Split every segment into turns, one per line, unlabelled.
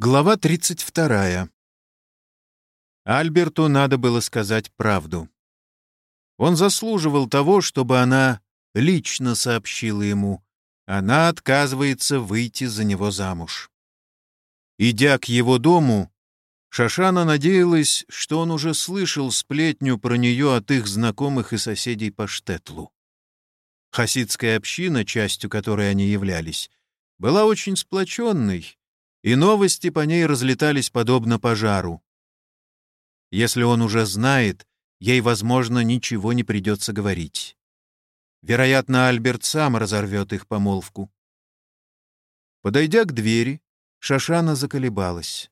Глава 32. Альберту надо было сказать правду. Он заслуживал того, чтобы она лично сообщила ему. Она отказывается выйти за него замуж. Идя к его дому, Шашана надеялась, что он уже слышал сплетню про нее от их знакомых и соседей по Штетлу. Хасидская община, частью которой они являлись, была очень сплоченной, и новости по ней разлетались подобно пожару. Если он уже знает, ей, возможно, ничего не придется говорить. Вероятно, Альберт сам разорвет их помолвку. Подойдя к двери, Шашана заколебалась.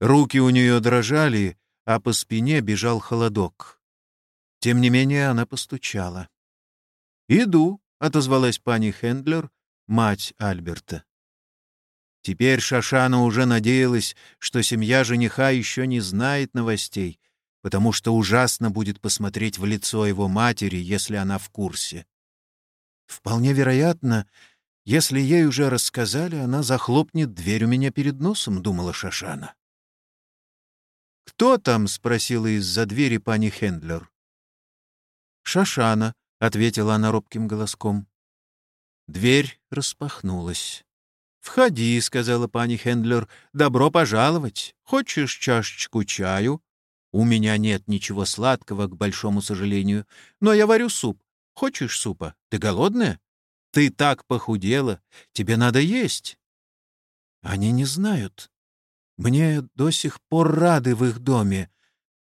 Руки у нее дрожали, а по спине бежал холодок. Тем не менее она постучала. «Иду», — отозвалась пани Хендлер, мать Альберта. Теперь Шашана уже надеялась, что семья жениха еще не знает новостей, потому что ужасно будет посмотреть в лицо его матери, если она в курсе. Вполне вероятно, если ей уже рассказали, она захлопнет дверь у меня перед носом, — думала Шашана. «Кто там?» — спросила из-за двери пани Хендлер. «Шашана», — ответила она робким голоском. Дверь распахнулась. «Входи», — сказала пани Хендлер, — «добро пожаловать. Хочешь чашечку чаю?» «У меня нет ничего сладкого, к большому сожалению, но я варю суп. Хочешь супа? Ты голодная? Ты так похудела. Тебе надо есть». «Они не знают. Мне до сих пор рады в их доме.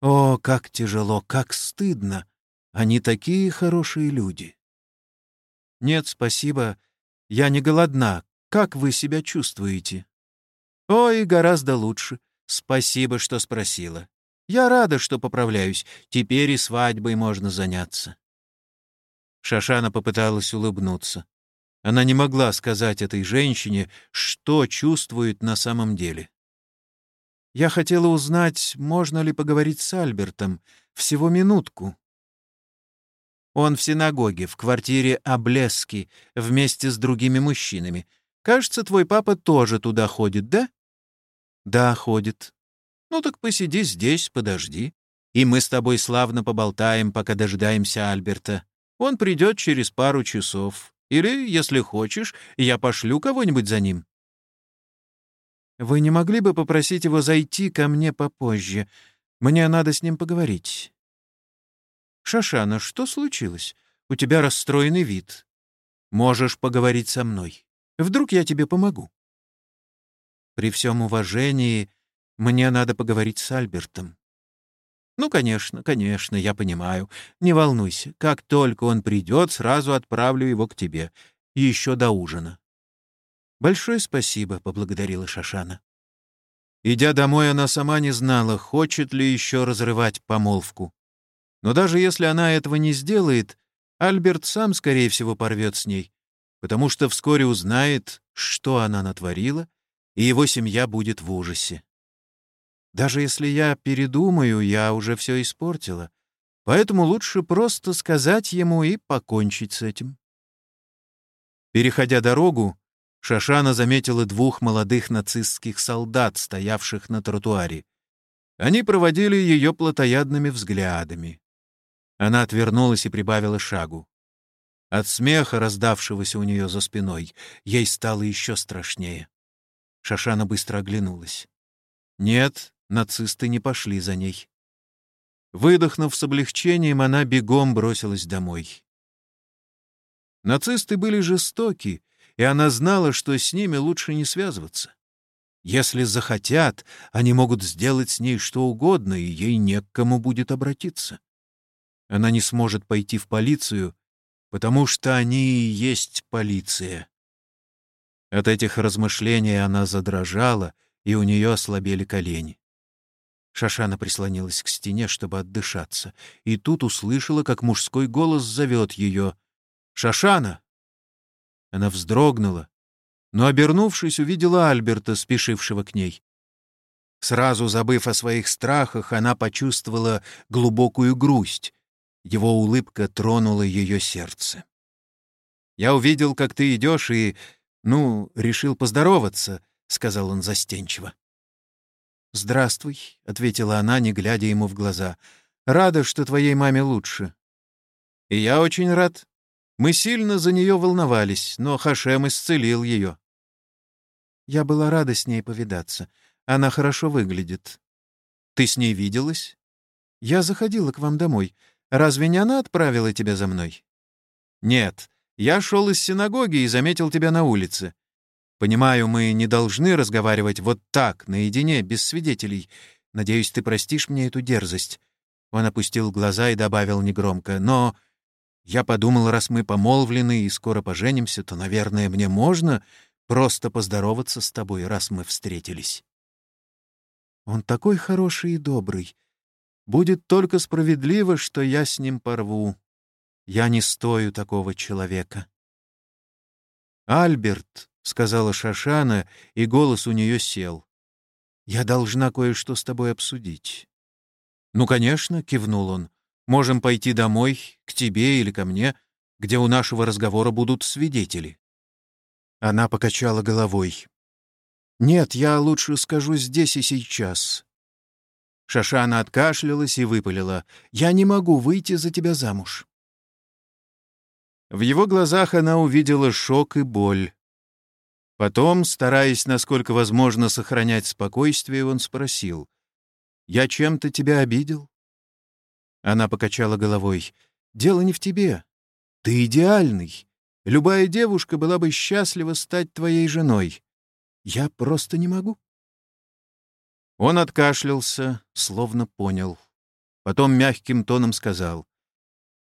О, как тяжело, как стыдно. Они такие хорошие люди». «Нет, спасибо. Я не голодна. Как вы себя чувствуете?» «Ой, гораздо лучше. Спасибо, что спросила. Я рада, что поправляюсь. Теперь и свадьбой можно заняться». Шашана попыталась улыбнуться. Она не могла сказать этой женщине, что чувствует на самом деле. «Я хотела узнать, можно ли поговорить с Альбертом. Всего минутку». Он в синагоге, в квартире Облески, вместе с другими мужчинами. Кажется, твой папа тоже туда ходит, да? Да, ходит. Ну так посиди здесь, подожди. И мы с тобой славно поболтаем, пока дожидаемся Альберта. Он придет через пару часов. Или, если хочешь, я пошлю кого-нибудь за ним. Вы не могли бы попросить его зайти ко мне попозже? Мне надо с ним поговорить. Шашана, что случилось? У тебя расстроенный вид. Можешь поговорить со мной. Вдруг я тебе помогу?» «При всем уважении мне надо поговорить с Альбертом». «Ну, конечно, конечно, я понимаю. Не волнуйся. Как только он придет, сразу отправлю его к тебе. Еще до ужина». «Большое спасибо», — поблагодарила Шашана. Идя домой, она сама не знала, хочет ли еще разрывать помолвку. Но даже если она этого не сделает, Альберт сам, скорее всего, порвет с ней, потому что вскоре узнает, что она натворила, и его семья будет в ужасе. Даже если я передумаю, я уже все испортила, поэтому лучше просто сказать ему и покончить с этим. Переходя дорогу, Шашана заметила двух молодых нацистских солдат, стоявших на тротуаре. Они проводили ее плотоядными взглядами. Она отвернулась и прибавила шагу. От смеха, раздавшегося у нее за спиной, ей стало еще страшнее. Шашана быстро оглянулась. Нет, нацисты не пошли за ней. Выдохнув с облегчением, она бегом бросилась домой. Нацисты были жестоки, и она знала, что с ними лучше не связываться. Если захотят, они могут сделать с ней что угодно, и ей не к кому будет обратиться. Она не сможет пойти в полицию, потому что они и есть полиция. От этих размышлений она задрожала, и у нее ослабели колени. Шашана прислонилась к стене, чтобы отдышаться, и тут услышала, как мужской голос зовет ее. «Шашана!» Она вздрогнула, но, обернувшись, увидела Альберта, спешившего к ней. Сразу забыв о своих страхах, она почувствовала глубокую грусть. Его улыбка тронула ее сердце. «Я увидел, как ты идешь, и, ну, решил поздороваться», — сказал он застенчиво. «Здравствуй», — ответила она, не глядя ему в глаза. «Рада, что твоей маме лучше». «И я очень рад. Мы сильно за нее волновались, но Хашем исцелил ее». Я была рада с ней повидаться. Она хорошо выглядит. Ты с ней виделась? Я заходила к вам домой. Разве не она отправила тебя за мной? Нет. Я шел из синагоги и заметил тебя на улице. Понимаю, мы не должны разговаривать вот так, наедине, без свидетелей. Надеюсь, ты простишь мне эту дерзость. Он опустил глаза и добавил негромко. Но я подумал, раз мы помолвлены и скоро поженимся, то, наверное, мне можно просто поздороваться с тобой, раз мы встретились. Он такой хороший и добрый. Будет только справедливо, что я с ним порву. Я не стою такого человека. «Альберт», — сказала Шашана, и голос у нее сел. «Я должна кое-что с тобой обсудить». «Ну, конечно», — кивнул он. «Можем пойти домой, к тебе или ко мне, где у нашего разговора будут свидетели». Она покачала головой. «Нет, я лучше скажу здесь и сейчас». Шашана откашлялась и выпалила. «Я не могу выйти за тебя замуж». В его глазах она увидела шок и боль. Потом, стараясь, насколько возможно, сохранять спокойствие, он спросил. «Я чем-то тебя обидел?» Она покачала головой. «Дело не в тебе. Ты идеальный. Любая девушка была бы счастлива стать твоей женой. Я просто не могу». Он откашлялся, словно понял. Потом мягким тоном сказал.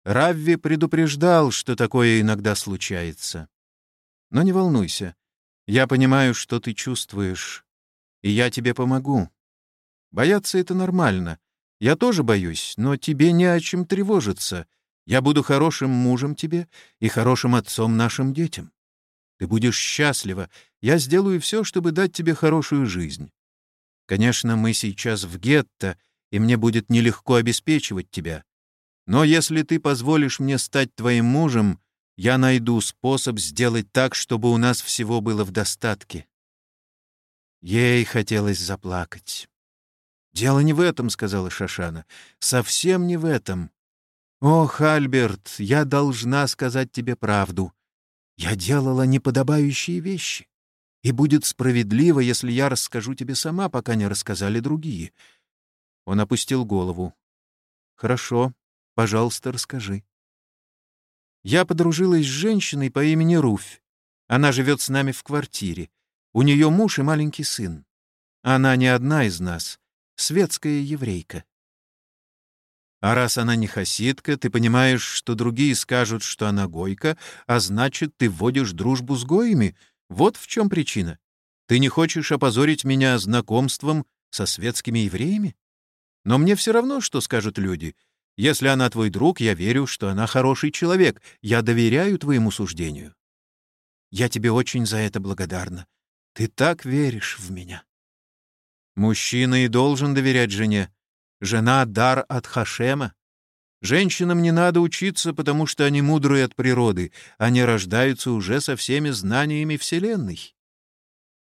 «Равви предупреждал, что такое иногда случается. Но не волнуйся. Я понимаю, что ты чувствуешь, и я тебе помогу. Бояться — это нормально. Я тоже боюсь, но тебе не о чем тревожиться. Я буду хорошим мужем тебе и хорошим отцом нашим детям. Ты будешь счастлива. Я сделаю все, чтобы дать тебе хорошую жизнь. Конечно, мы сейчас в гетто, и мне будет нелегко обеспечивать тебя. Но если ты позволишь мне стать твоим мужем, я найду способ сделать так, чтобы у нас всего было в достатке». Ей хотелось заплакать. «Дело не в этом», — сказала Шашана. «Совсем не в этом. Ох, Альберт, я должна сказать тебе правду. Я делала неподобающие вещи. И будет справедливо, если я расскажу тебе сама, пока не рассказали другие». Он опустил голову. «Хорошо, пожалуйста, расскажи». Я подружилась с женщиной по имени Руфь. Она живет с нами в квартире. У нее муж и маленький сын. Она не одна из нас, светская еврейка. А раз она не хасидка, ты понимаешь, что другие скажут, что она гойка, а значит, ты вводишь дружбу с гоями. Вот в чем причина. Ты не хочешь опозорить меня знакомством со светскими евреями? Но мне все равно, что скажут люди. Если она твой друг, я верю, что она хороший человек. Я доверяю твоему суждению. Я тебе очень за это благодарна. Ты так веришь в меня. Мужчина и должен доверять жене. Жена — дар от Хашема. Женщинам не надо учиться, потому что они мудрые от природы. Они рождаются уже со всеми знаниями Вселенной.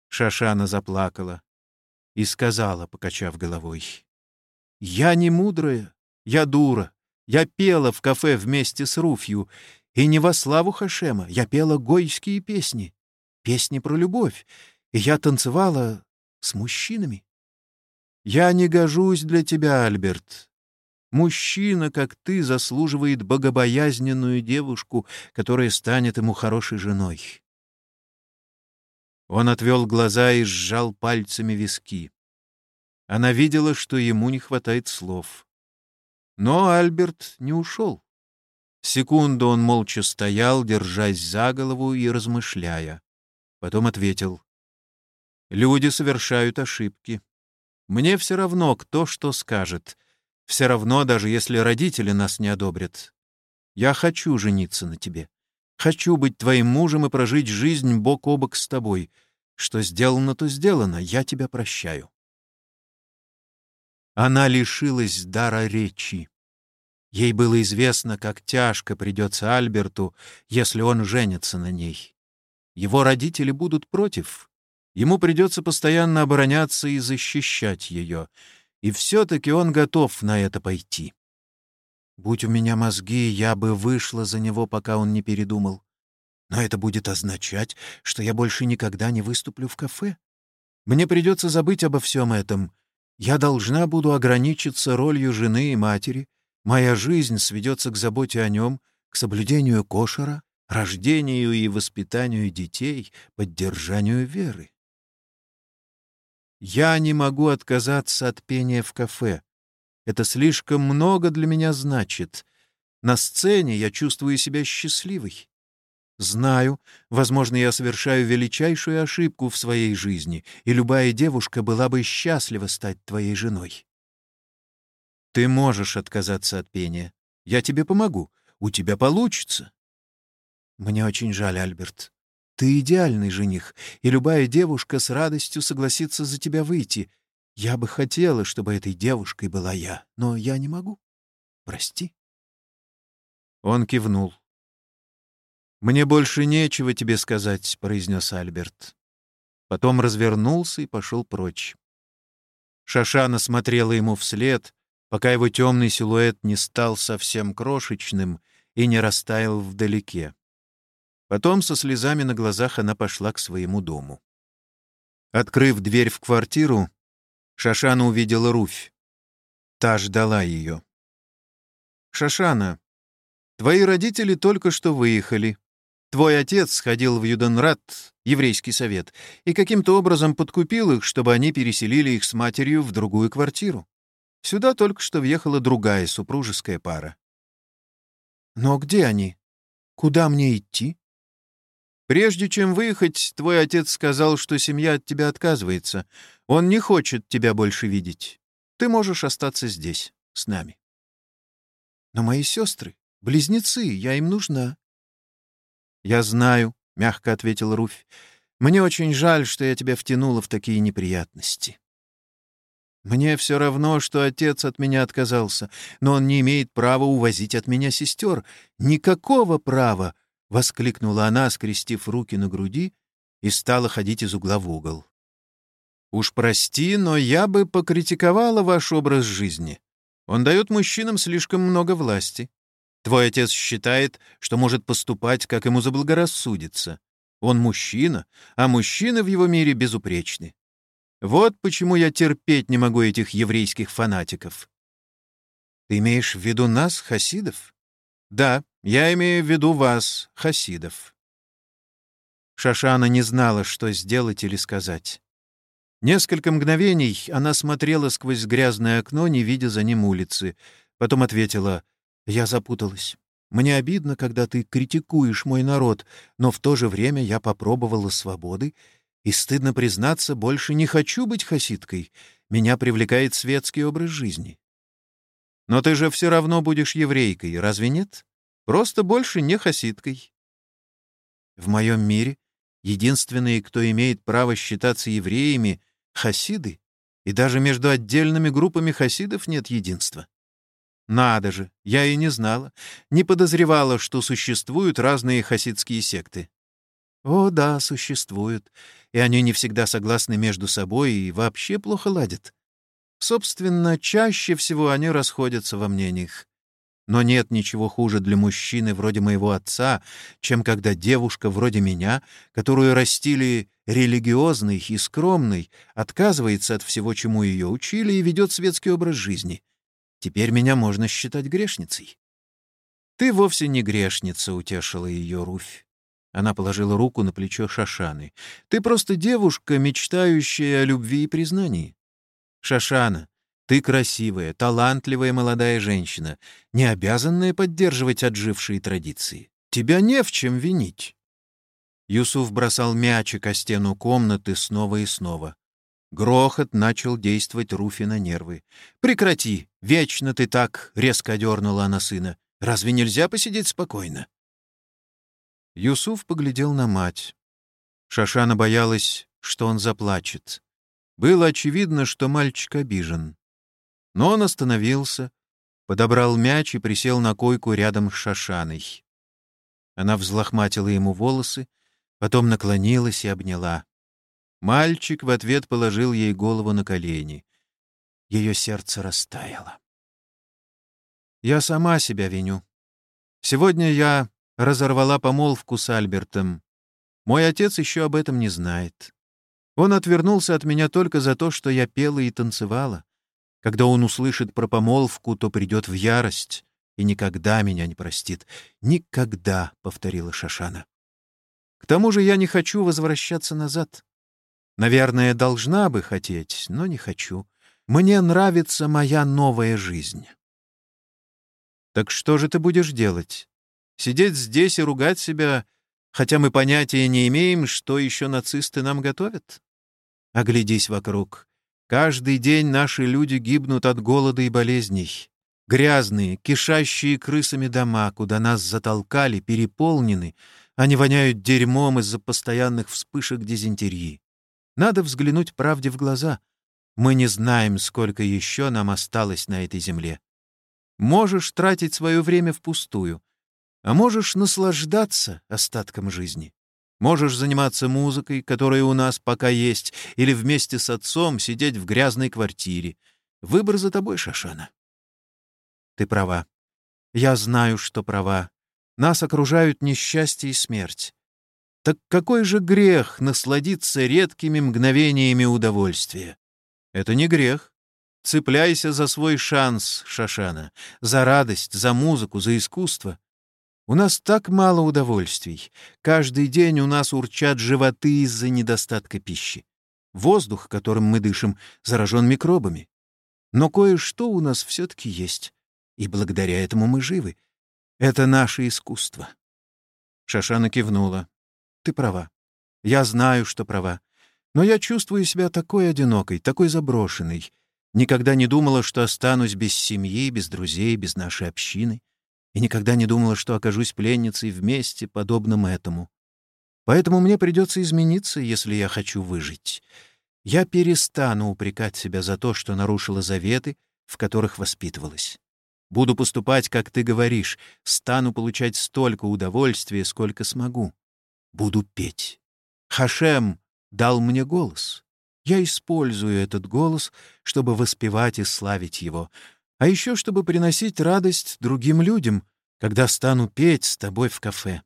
Шашана заплакала и сказала, покачав головой, «Я не мудрая, я дура. Я пела в кафе вместе с Руфью, и не во славу Хашема, я пела гойские песни, песни про любовь, и я танцевала с мужчинами. Я не гожусь для тебя, Альберт. Мужчина, как ты, заслуживает богобоязненную девушку, которая станет ему хорошей женой. Он отвел глаза и сжал пальцами виски. Она видела, что ему не хватает слов. Но Альберт не ушел. Секунду он молча стоял, держась за голову и размышляя. Потом ответил. «Люди совершают ошибки. Мне все равно, кто что скажет. Все равно, даже если родители нас не одобрят. Я хочу жениться на тебе. Хочу быть твоим мужем и прожить жизнь бок о бок с тобой. Что сделано, то сделано. Я тебя прощаю». Она лишилась дара речи. Ей было известно, как тяжко придется Альберту, если он женится на ней. Его родители будут против, Ему придется постоянно обороняться и защищать ее. И все-таки он готов на это пойти. Будь у меня мозги, я бы вышла за него, пока он не передумал. Но это будет означать, что я больше никогда не выступлю в кафе. Мне придется забыть обо всем этом. Я должна буду ограничиться ролью жены и матери. Моя жизнь сведется к заботе о нем, к соблюдению кошера, рождению и воспитанию детей, поддержанию веры. Я не могу отказаться от пения в кафе. Это слишком много для меня значит. На сцене я чувствую себя счастливой. Знаю, возможно, я совершаю величайшую ошибку в своей жизни, и любая девушка была бы счастлива стать твоей женой. Ты можешь отказаться от пения. Я тебе помогу. У тебя получится. Мне очень жаль, Альберт. Ты идеальный жених, и любая девушка с радостью согласится за тебя выйти. Я бы хотела, чтобы этой девушкой была я, но я не могу. Прости. Он кивнул. «Мне больше нечего тебе сказать», — произнес Альберт. Потом развернулся и пошел прочь. Шашана смотрела ему вслед, пока его темный силуэт не стал совсем крошечным и не растаял вдалеке. Потом со слезами на глазах она пошла к своему дому. Открыв дверь в квартиру, Шашана увидела Руфь. Та ждала ее. «Шашана, твои родители только что выехали. Твой отец сходил в Юденрат, еврейский совет, и каким-то образом подкупил их, чтобы они переселили их с матерью в другую квартиру. Сюда только что въехала другая супружеская пара. Но где они? Куда мне идти? Прежде чем выехать, твой отец сказал, что семья от тебя отказывается. Он не хочет тебя больше видеть. Ты можешь остаться здесь, с нами. Но мои сестры, близнецы, я им нужна. Я знаю, — мягко ответил Руфь. Мне очень жаль, что я тебя втянула в такие неприятности. Мне все равно, что отец от меня отказался, но он не имеет права увозить от меня сестер. Никакого права! — воскликнула она, скрестив руки на груди, и стала ходить из угла в угол. «Уж прости, но я бы покритиковала ваш образ жизни. Он дает мужчинам слишком много власти. Твой отец считает, что может поступать, как ему заблагорассудится. Он мужчина, а мужчины в его мире безупречны. Вот почему я терпеть не могу этих еврейских фанатиков». «Ты имеешь в виду нас, хасидов?» «Да, я имею в виду вас, хасидов». Шашана не знала, что сделать или сказать. Несколько мгновений она смотрела сквозь грязное окно, не видя за ним улицы. Потом ответила, «Я запуталась. Мне обидно, когда ты критикуешь мой народ, но в то же время я попробовала свободы, и, стыдно признаться, больше не хочу быть хасидкой. Меня привлекает светский образ жизни». «Но ты же все равно будешь еврейкой, разве нет?» Просто больше не хасидкой. В моем мире единственные, кто имеет право считаться евреями, — хасиды, и даже между отдельными группами хасидов нет единства. Надо же, я и не знала, не подозревала, что существуют разные хасидские секты. О, да, существуют, и они не всегда согласны между собой и вообще плохо ладят. Собственно, чаще всего они расходятся во мнениях. Но нет ничего хуже для мужчины вроде моего отца, чем когда девушка вроде меня, которую растили религиозной и скромной, отказывается от всего, чему ее учили, и ведет светский образ жизни. Теперь меня можно считать грешницей. «Ты вовсе не грешница», — утешила ее Руфь. Она положила руку на плечо Шашаны. «Ты просто девушка, мечтающая о любви и признании. Шашана, ты красивая, талантливая молодая женщина, не обязанная поддерживать отжившие традиции. Тебя не в чем винить. Юсуф бросал мячик о стену комнаты снова и снова. Грохот начал действовать Руфи на нервы. «Прекрати! Вечно ты так!» — резко дернула она сына. «Разве нельзя посидеть спокойно?» Юсуф поглядел на мать. Шашана боялась, что он заплачет. Было очевидно, что мальчик обижен. Но он остановился, подобрал мяч и присел на койку рядом с Шашаной. Она взлохматила ему волосы, потом наклонилась и обняла. Мальчик в ответ положил ей голову на колени. Ее сердце растаяло. «Я сама себя виню. Сегодня я разорвала помолвку с Альбертом. Мой отец еще об этом не знает. Он отвернулся от меня только за то, что я пела и танцевала. Когда он услышит про помолвку, то придет в ярость и никогда меня не простит. Никогда, — повторила Шашана. К тому же я не хочу возвращаться назад. Наверное, должна бы хотеть, но не хочу. Мне нравится моя новая жизнь. Так что же ты будешь делать? Сидеть здесь и ругать себя, хотя мы понятия не имеем, что еще нацисты нам готовят? Оглядись вокруг. Каждый день наши люди гибнут от голода и болезней. Грязные, кишащие крысами дома, куда нас затолкали, переполнены. Они воняют дерьмом из-за постоянных вспышек дизентерии. Надо взглянуть правде в глаза. Мы не знаем, сколько еще нам осталось на этой земле. Можешь тратить свое время впустую, а можешь наслаждаться остатком жизни. Можешь заниматься музыкой, которая у нас пока есть, или вместе с отцом сидеть в грязной квартире. Выбор за тобой, Шашана. Ты права. Я знаю, что права. Нас окружают несчастье и смерть. Так какой же грех насладиться редкими мгновениями удовольствия? Это не грех. Цепляйся за свой шанс, Шашана, за радость, за музыку, за искусство. У нас так мало удовольствий. Каждый день у нас урчат животы из-за недостатка пищи. Воздух, которым мы дышим, заражен микробами. Но кое-что у нас все-таки есть, и благодаря этому мы живы. Это наше искусство. Шашана кивнула. Ты права. Я знаю, что права. Но я чувствую себя такой одинокой, такой заброшенной. Никогда не думала, что останусь без семьи, без друзей, без нашей общины и никогда не думала, что окажусь пленницей вместе, подобным этому. Поэтому мне придется измениться, если я хочу выжить. Я перестану упрекать себя за то, что нарушила заветы, в которых воспитывалась. Буду поступать, как ты говоришь, стану получать столько удовольствия, сколько смогу. Буду петь. Хашем дал мне голос. Я использую этот голос, чтобы воспевать и славить его, а еще чтобы приносить радость другим людям, когда стану петь с тобой в кафе.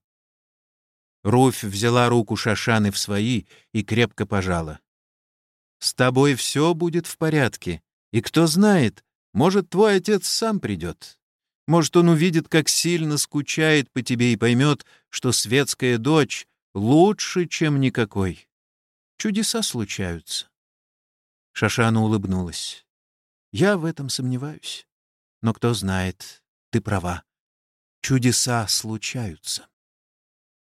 Руфь взяла руку Шашаны в свои и крепко пожала. «С тобой все будет в порядке, и кто знает, может, твой отец сам придет. Может, он увидит, как сильно скучает по тебе и поймет, что светская дочь лучше, чем никакой. Чудеса случаются». Шашана улыбнулась. Я в этом сомневаюсь. Но кто знает, ты права. Чудеса случаются.